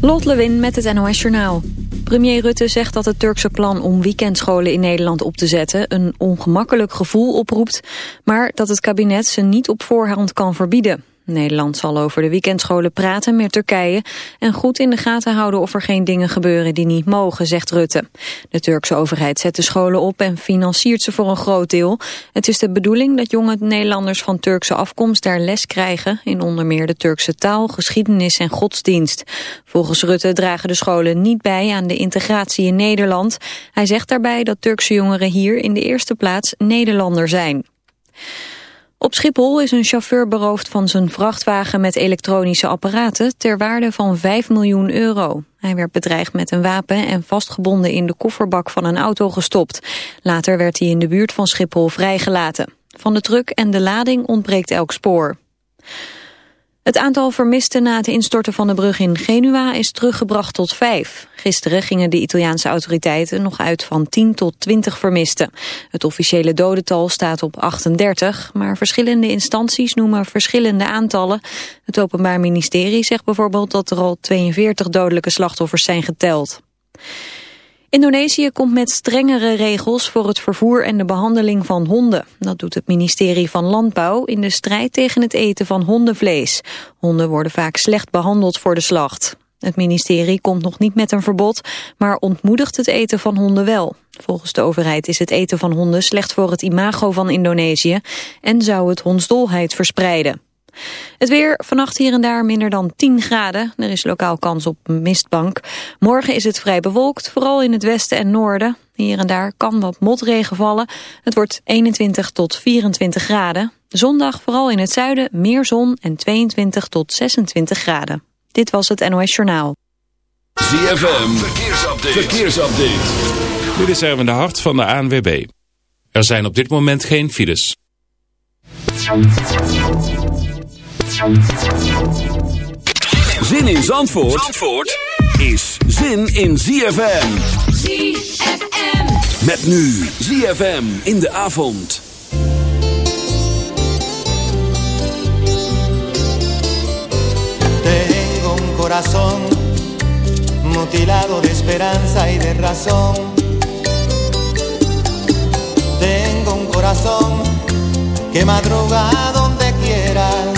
Lot Lewin met het NOS Journaal. Premier Rutte zegt dat het Turkse plan om weekendscholen in Nederland op te zetten een ongemakkelijk gevoel oproept, maar dat het kabinet ze niet op voorhand kan verbieden. Nederland zal over de weekendscholen praten met Turkije en goed in de gaten houden of er geen dingen gebeuren die niet mogen, zegt Rutte. De Turkse overheid zet de scholen op en financiert ze voor een groot deel. Het is de bedoeling dat jonge Nederlanders van Turkse afkomst daar les krijgen in onder meer de Turkse taal, geschiedenis en godsdienst. Volgens Rutte dragen de scholen niet bij aan de integratie in Nederland. Hij zegt daarbij dat Turkse jongeren hier in de eerste plaats Nederlander zijn. Op Schiphol is een chauffeur beroofd van zijn vrachtwagen met elektronische apparaten ter waarde van 5 miljoen euro. Hij werd bedreigd met een wapen en vastgebonden in de kofferbak van een auto gestopt. Later werd hij in de buurt van Schiphol vrijgelaten. Van de truck en de lading ontbreekt elk spoor. Het aantal vermisten na het instorten van de brug in Genua is teruggebracht tot vijf. Gisteren gingen de Italiaanse autoriteiten nog uit van 10 tot 20 vermisten. Het officiële dodental staat op 38, maar verschillende instanties noemen verschillende aantallen. Het Openbaar Ministerie zegt bijvoorbeeld dat er al 42 dodelijke slachtoffers zijn geteld. Indonesië komt met strengere regels voor het vervoer en de behandeling van honden. Dat doet het ministerie van Landbouw in de strijd tegen het eten van hondenvlees. Honden worden vaak slecht behandeld voor de slacht. Het ministerie komt nog niet met een verbod, maar ontmoedigt het eten van honden wel. Volgens de overheid is het eten van honden slecht voor het imago van Indonesië en zou het hondsdolheid verspreiden. Het weer, vannacht hier en daar minder dan 10 graden. Er is lokaal kans op mistbank. Morgen is het vrij bewolkt, vooral in het westen en noorden. Hier en daar kan wat motregen vallen. Het wordt 21 tot 24 graden. Zondag vooral in het zuiden meer zon en 22 tot 26 graden. Dit was het NOS Journaal. ZFM, verkeersupdate. verkeersupdate. Dit is Erwin de Hart van de ANWB. Er zijn op dit moment geen files. Zin in Zandvoort, Zandvoort is zin in ZFM. ZFM. Met nu ZFM in de avond. Tengo un corazón mutilado de esperanza y de razón. Tengo un corazón que madruga donde quiera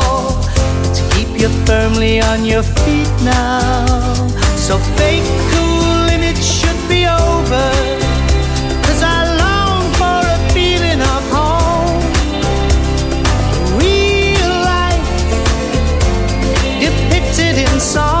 Keep firmly on your feet now. So fake cool it should be over. Cause I long for a feeling of home. Real life depicted in song.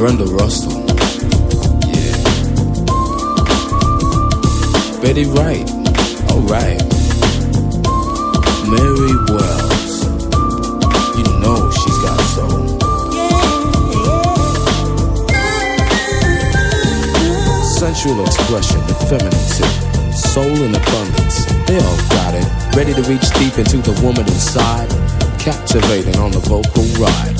Brenda Russell. Yeah. Betty Wright. Alright. Mary Wells. You know she's got soul. Sensual expression, the feminine tip. Soul in abundance. They all got it. Ready to reach deep into the woman inside. Captivating on the vocal ride.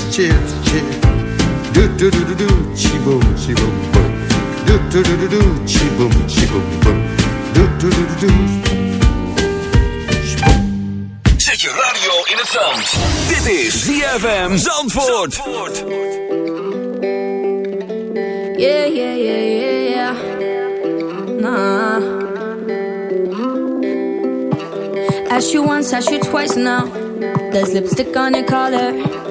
cheers, cheers. Do do do do do, chi boom, chi boom boom. Do do do do do, chi boom, chi boom boom. Do do do do do. Zet je radio in het zand. Dit is ZFM Zandvoort. Zandvoort. Yeah, yeah, yeah, yeah, yeah. Nah. Asked you once, asked you twice now. There's lipstick on your collar.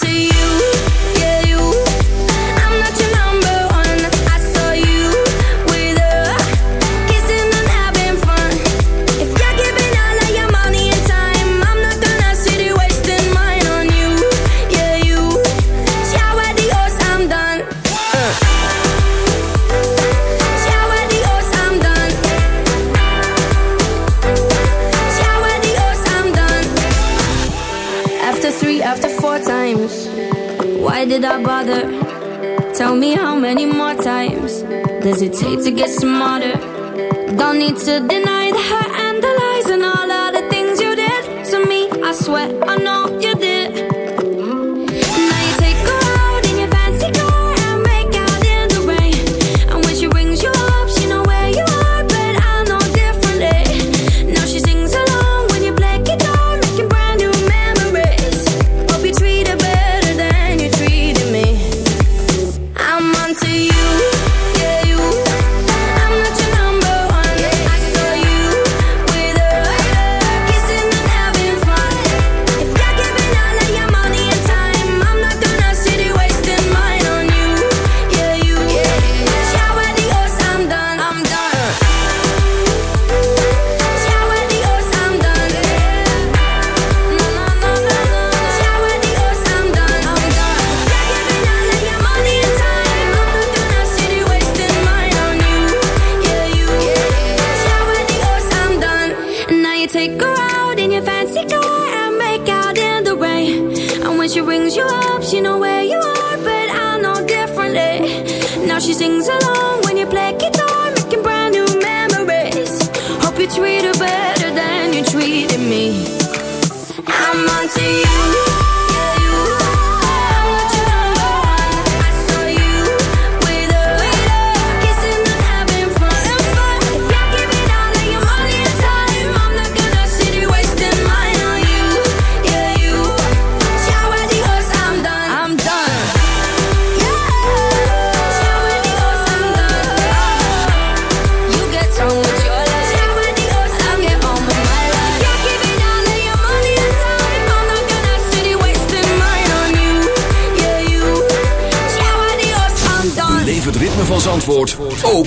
to you.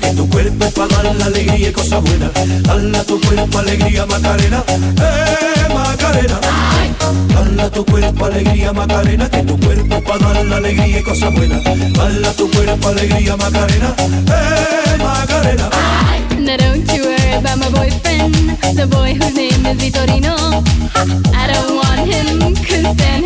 Que tu cuerpo para dar la alegría y cosas buenas. Tu cuerpo alegría, Macarena, eh, Macarena. Tu cuerpo alegría, Macarena, que tu cuerpo para dar la alegría y cosas buenas. Tu cuerpo alegría, Macarena, eh, Macarena. Now don't you worry about my boyfriend, the boy whose name is Vitorino. I don't want him, couldn't stand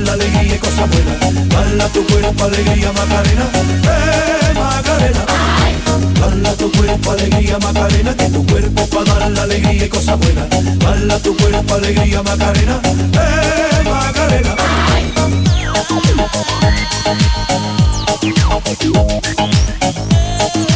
La alegría y cosas buenas. Dale a tu cuerpo alegría Macarena, eh Macarena. Dale a tu cuerpo alegría Macarena, que tu cuerpo para dar la alegría y cosas buenas. Dale a tu cuerpo alegría Macarena, eh Macarena. Come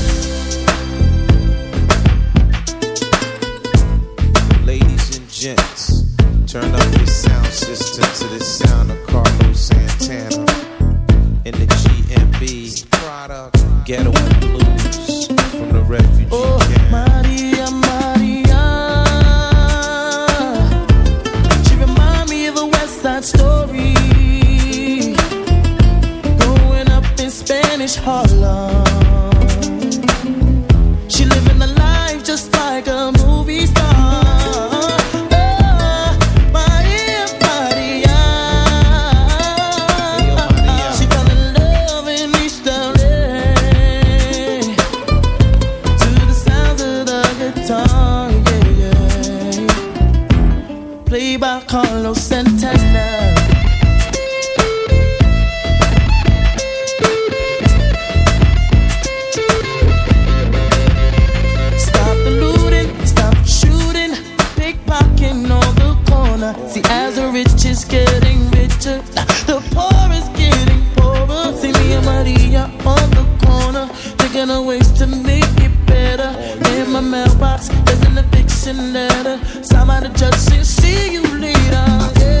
mailbox, there's an eviction letter. Somebody just see you later. Yeah.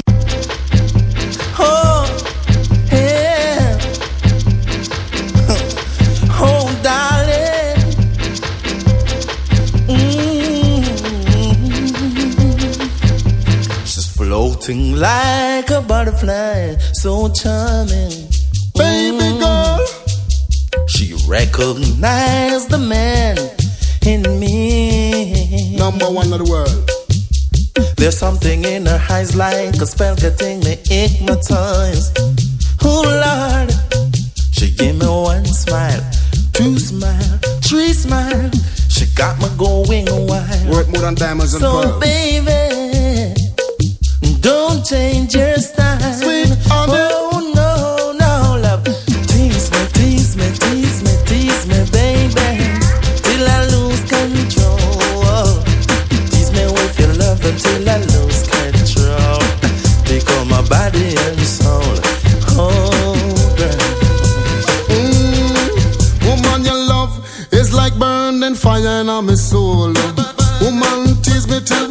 So charming. Baby mm. girl. She recognized the man in me. Number one of the world. There's something in her eyes like a spell getting fire in my soul. Woman, tease me till